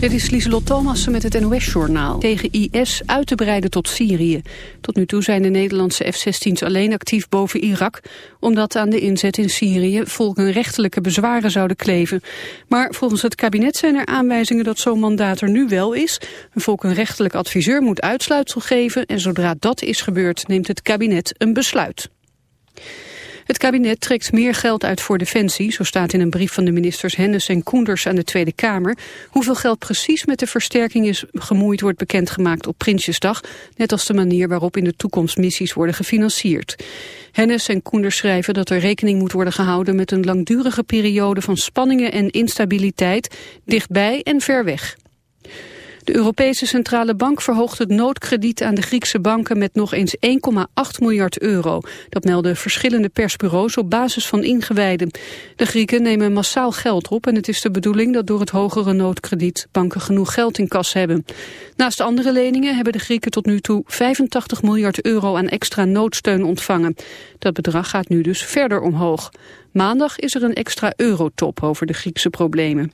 Dit is Lieselot Thomassen met het NOS-journaal. Tegen IS uit te breiden tot Syrië. Tot nu toe zijn de Nederlandse F-16's alleen actief boven Irak... omdat aan de inzet in Syrië volkenrechtelijke bezwaren zouden kleven. Maar volgens het kabinet zijn er aanwijzingen dat zo'n mandaat er nu wel is. Een volkenrechtelijk adviseur moet uitsluitsel geven... en zodra dat is gebeurd neemt het kabinet een besluit. Het kabinet trekt meer geld uit voor defensie, zo staat in een brief van de ministers Hennis en Koenders aan de Tweede Kamer. Hoeveel geld precies met de versterking is gemoeid wordt bekendgemaakt op Prinsjesdag, net als de manier waarop in de toekomst missies worden gefinancierd. Hennis en Koenders schrijven dat er rekening moet worden gehouden met een langdurige periode van spanningen en instabiliteit, dichtbij en ver weg. De Europese Centrale Bank verhoogt het noodkrediet aan de Griekse banken met nog eens 1,8 miljard euro. Dat melden verschillende persbureaus op basis van ingewijden. De Grieken nemen massaal geld op en het is de bedoeling dat door het hogere noodkrediet banken genoeg geld in kas hebben. Naast andere leningen hebben de Grieken tot nu toe 85 miljard euro aan extra noodsteun ontvangen. Dat bedrag gaat nu dus verder omhoog. Maandag is er een extra eurotop over de Griekse problemen.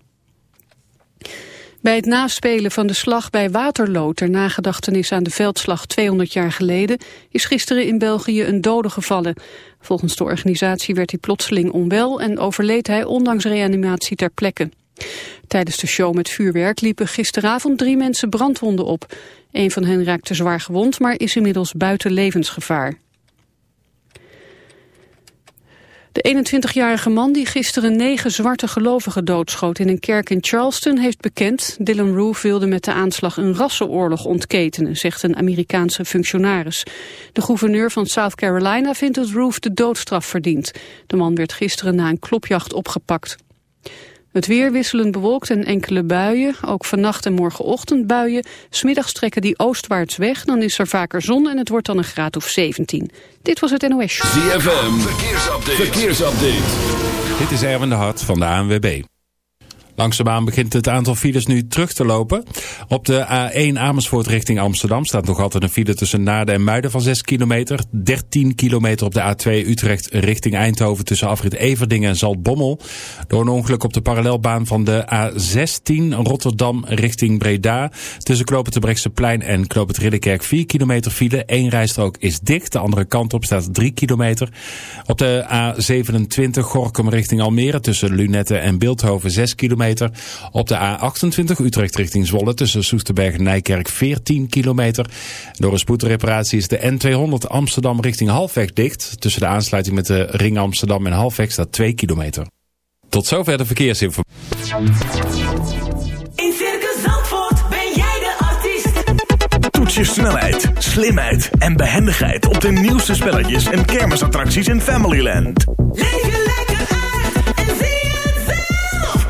Bij het naspelen van de slag bij Waterloo ter nagedachtenis aan de veldslag 200 jaar geleden is gisteren in België een dode gevallen. Volgens de organisatie werd hij plotseling onwel en overleed hij ondanks reanimatie ter plekke. Tijdens de show met vuurwerk liepen gisteravond drie mensen brandwonden op. Een van hen raakte zwaar gewond, maar is inmiddels buiten levensgevaar. De 21-jarige man die gisteren negen zwarte gelovigen doodschoot in een kerk in Charleston heeft bekend. Dylan Roof wilde met de aanslag een rassenoorlog ontketenen, zegt een Amerikaanse functionaris. De gouverneur van South Carolina vindt dat Roof de doodstraf verdient. De man werd gisteren na een klopjacht opgepakt. Het weer wisselend bewolkt en enkele buien. Ook vannacht en morgenochtend buien. Smiddags trekken die oostwaarts weg. Dan is er vaker zon en het wordt dan een graad of 17. Dit was het NOS Show. ZFM, verkeersupdate. verkeersupdate. Dit is Erwin de Hart van de ANWB. Langzaamaan begint het aantal files nu terug te lopen. Op de A1 Amersfoort richting Amsterdam staat nog altijd een file tussen Naarden en Muiden van 6 kilometer. 13 kilometer op de A2 Utrecht richting Eindhoven tussen afrit Everdingen en Zaltbommel. Door een ongeluk op de parallelbaan van de A16 Rotterdam richting Breda. Tussen Plein en Knopen Ridderkerk 4 kilometer file. Eén rijstrook is dicht, de andere kant op staat 3 kilometer. Op de A27 Gorkum richting Almere tussen Lunette en Beeldhoven 6 kilometer op de A28 Utrecht richting Zwolle tussen Soesterberg en Nijkerk 14 kilometer. Door een spoedreparatie is de N200 Amsterdam richting Halfweg dicht. Tussen de aansluiting met de Ring Amsterdam en Halfweg staat 2 kilometer. Tot zover de verkeersinformatie. In Circus Zandvoort ben jij de artiest. Toets je snelheid, slimheid en behendigheid op de nieuwste spelletjes en kermisattracties in Familyland. Leef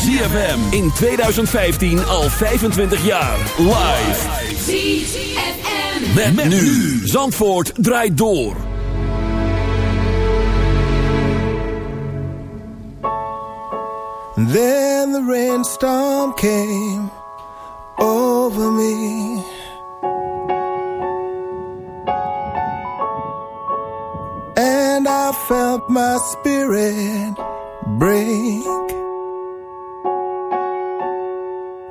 ZFM in 2015 al 25 jaar. Live. ZFM. Met, met nu. Zandvoort draait door. Then the rainstorm came over me. And I felt my spirit break.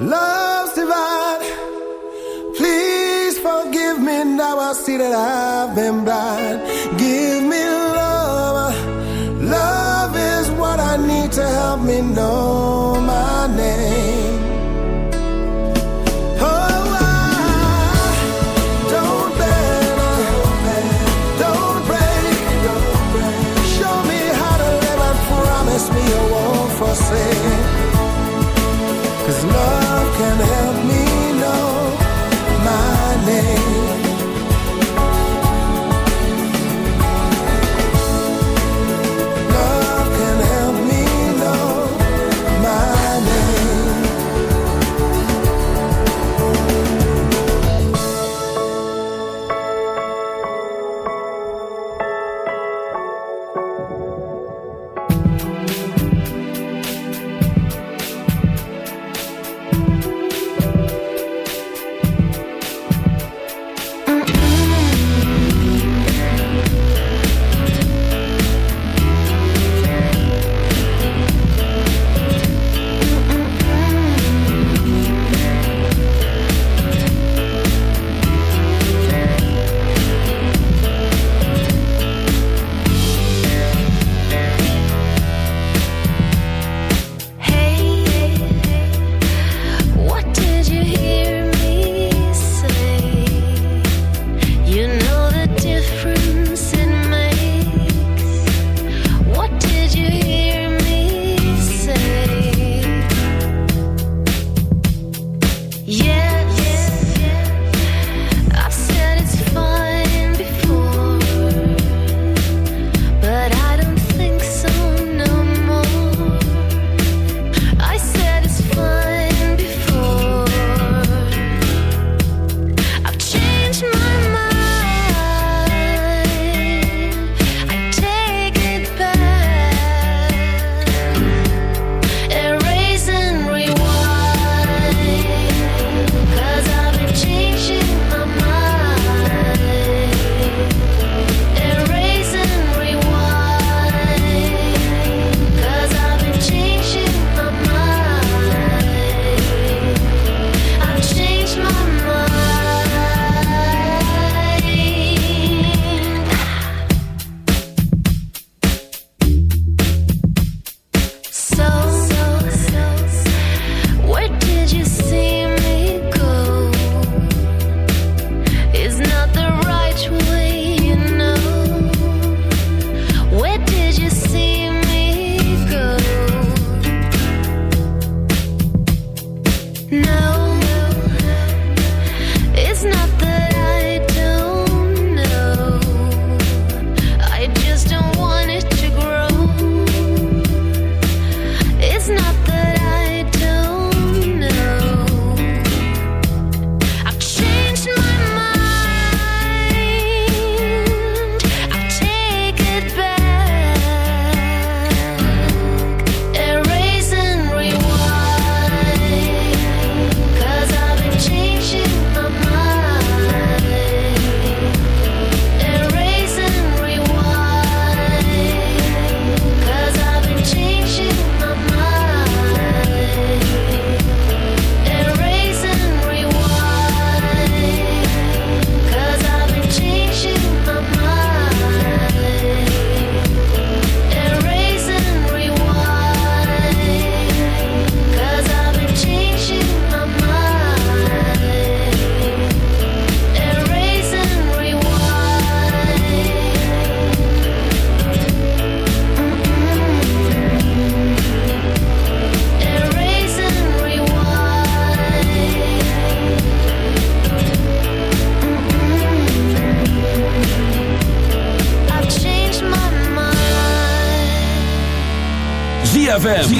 love's divine. Please forgive me now. I see that I've been blind.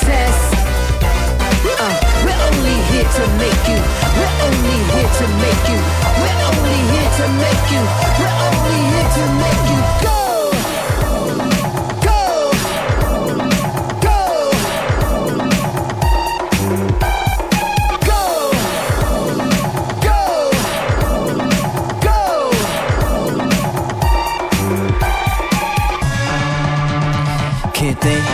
Test. Uh, we're only here to make you. We're only here to make you. We're only here to make you. We're only here to make you. Go. Can't think,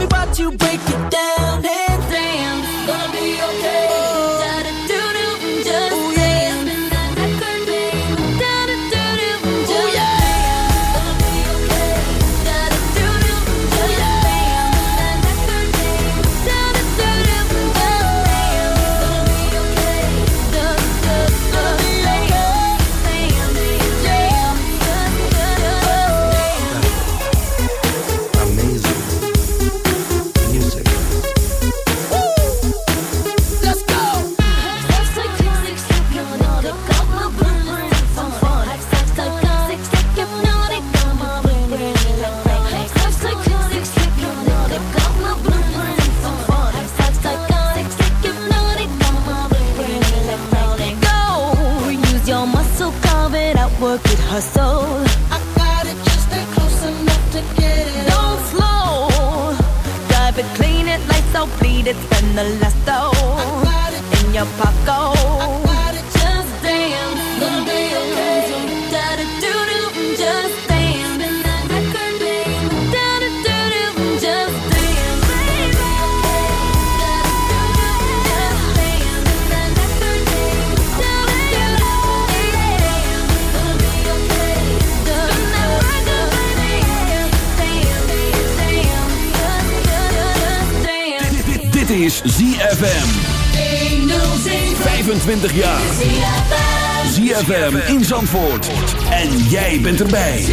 Me watch you break it down erbij.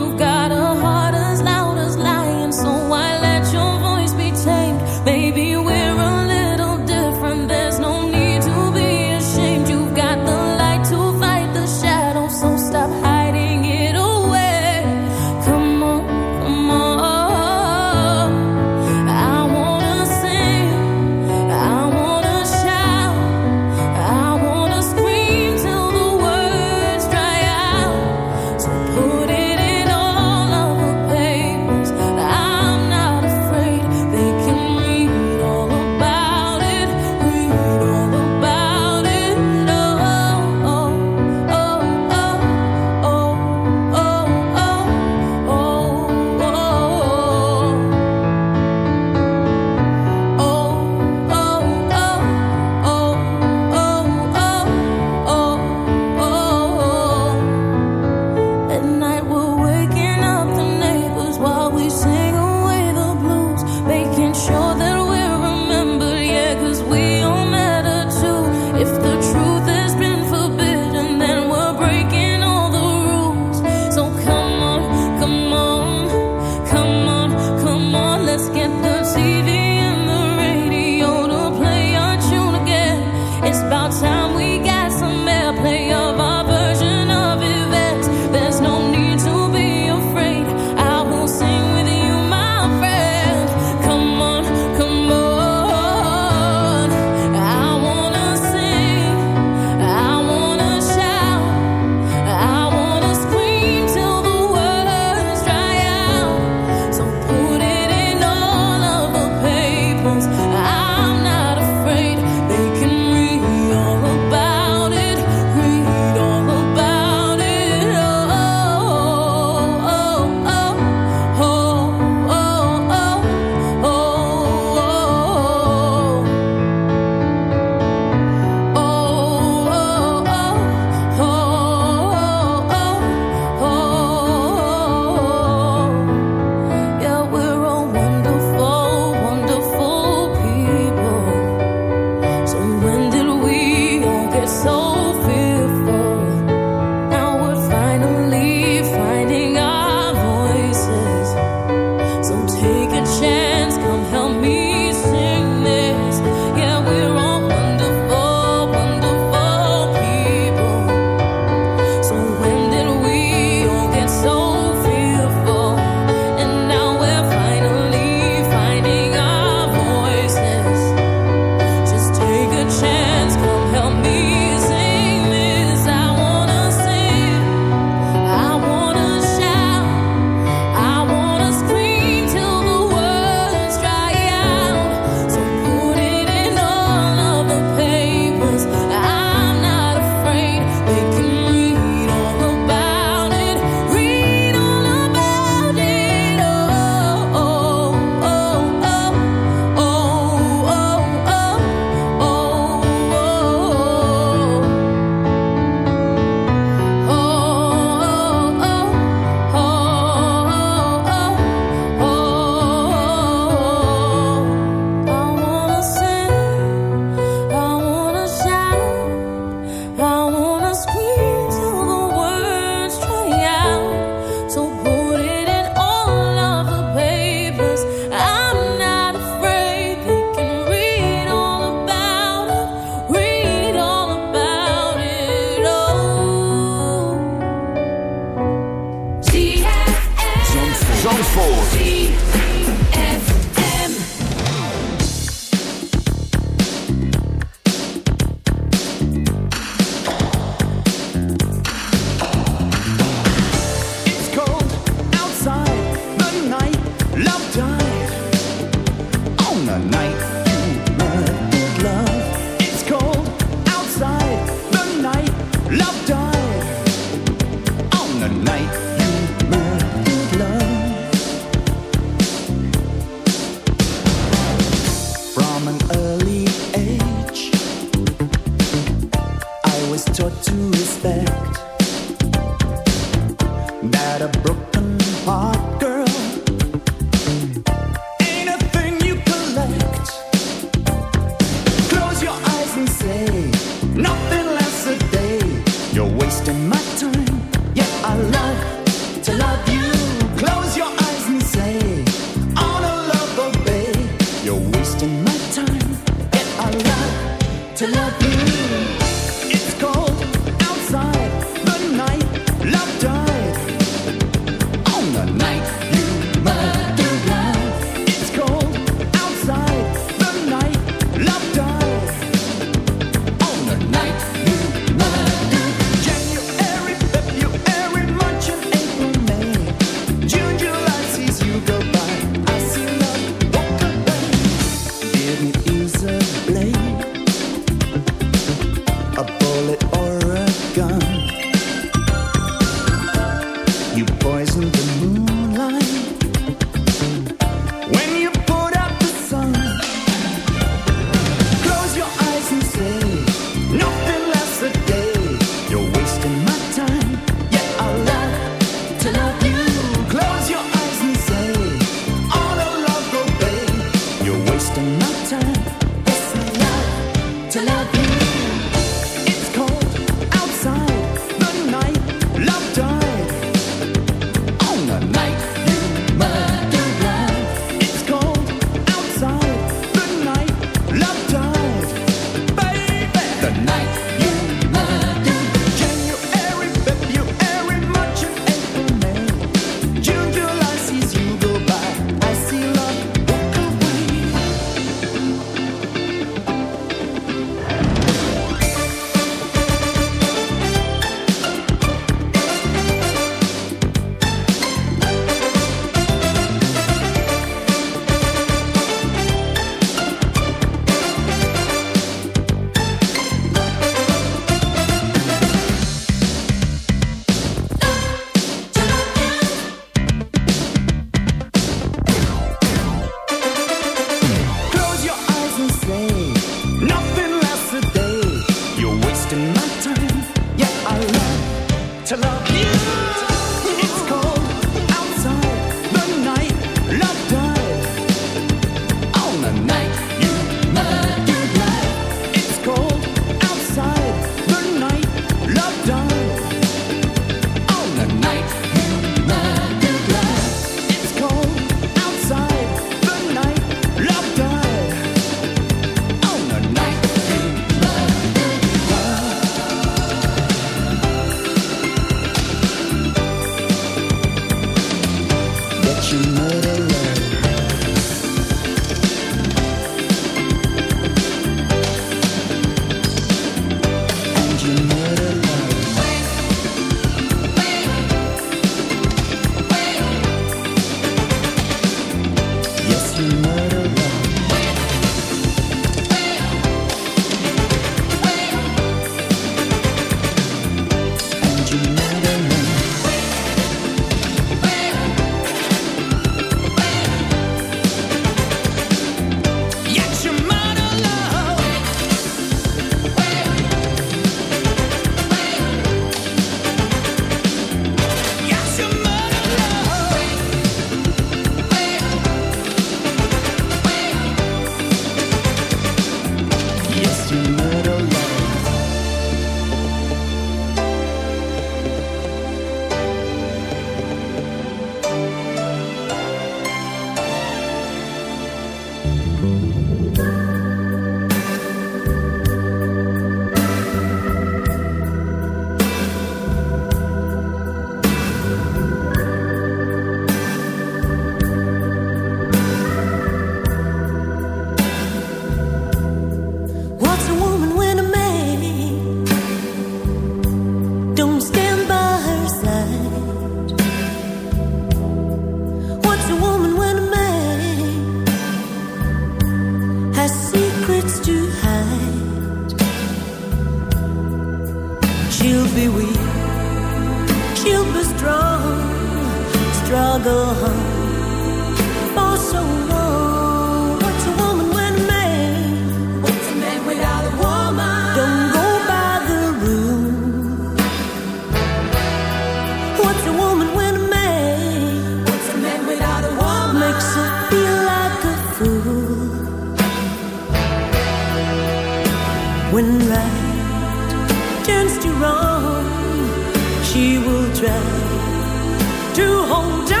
don't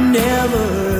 never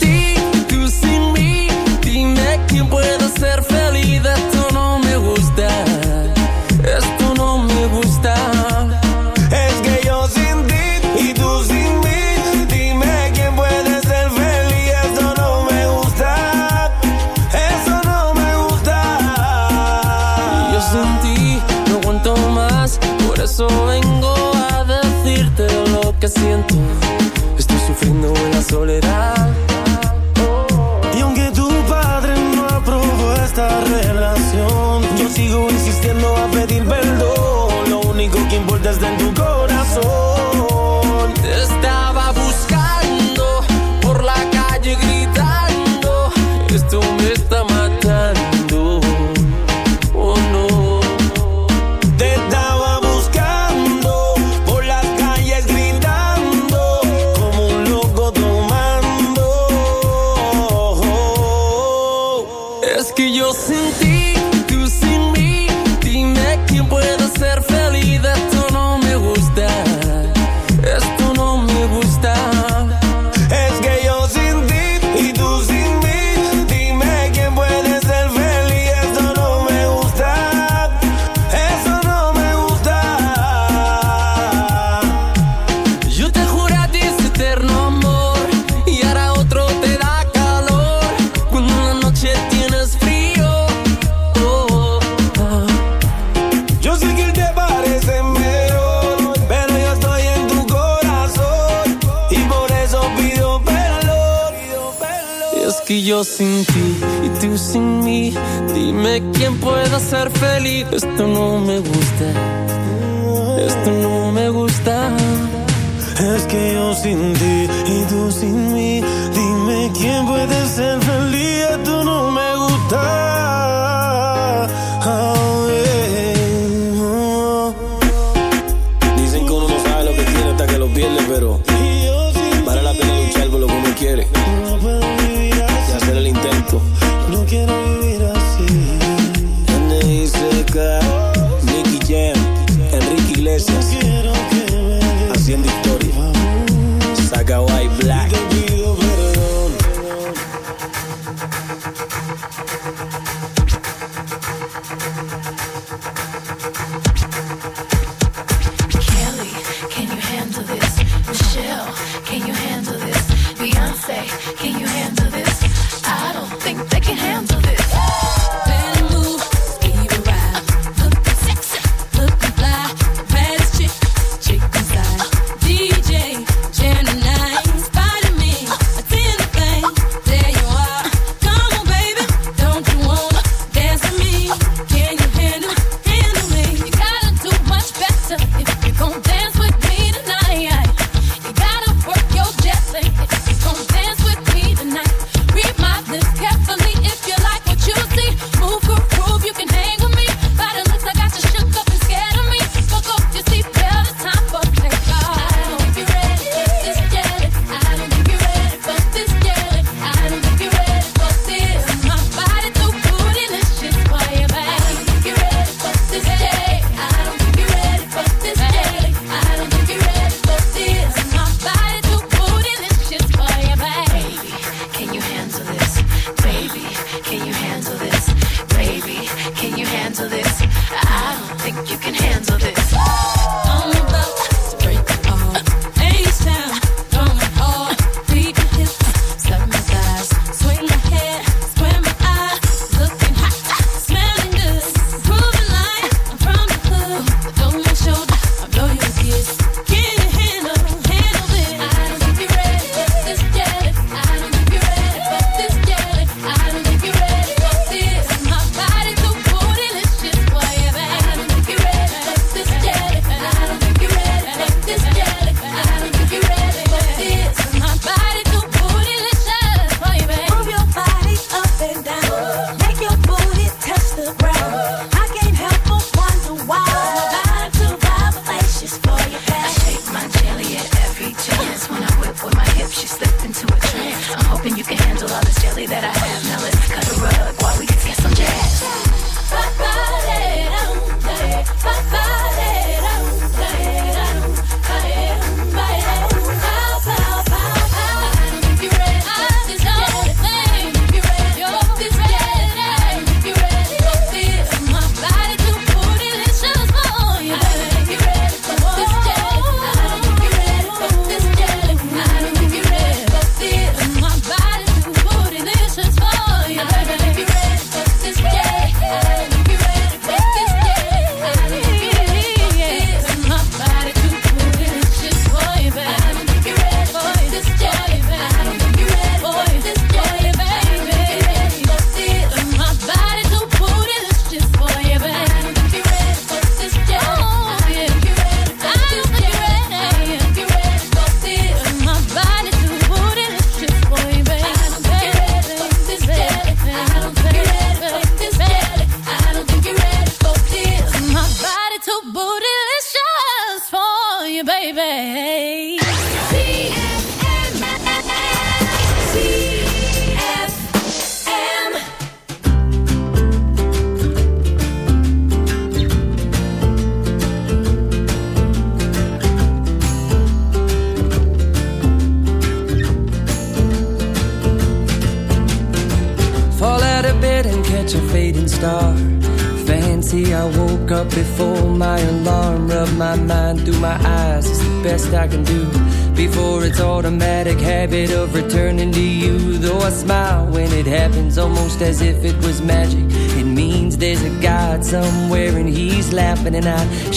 ti, tú sin mí. Dime quién puede ser feliz. Esto no me gusta. Esto no me gusta. Es que yo sin ti y tú sin mí. Dime quién puede ser feliz. Esto no me gusta. Eso no me gusta. Yo sin ti no aguanto más. Por eso vengo a decirte lo que siento. Estoy sufriendo en la soledad de quien pueda ser feliz. Esto no me gusta, esto no me gusta. Es que yo sin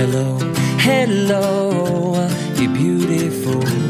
Hello, hello, you beautiful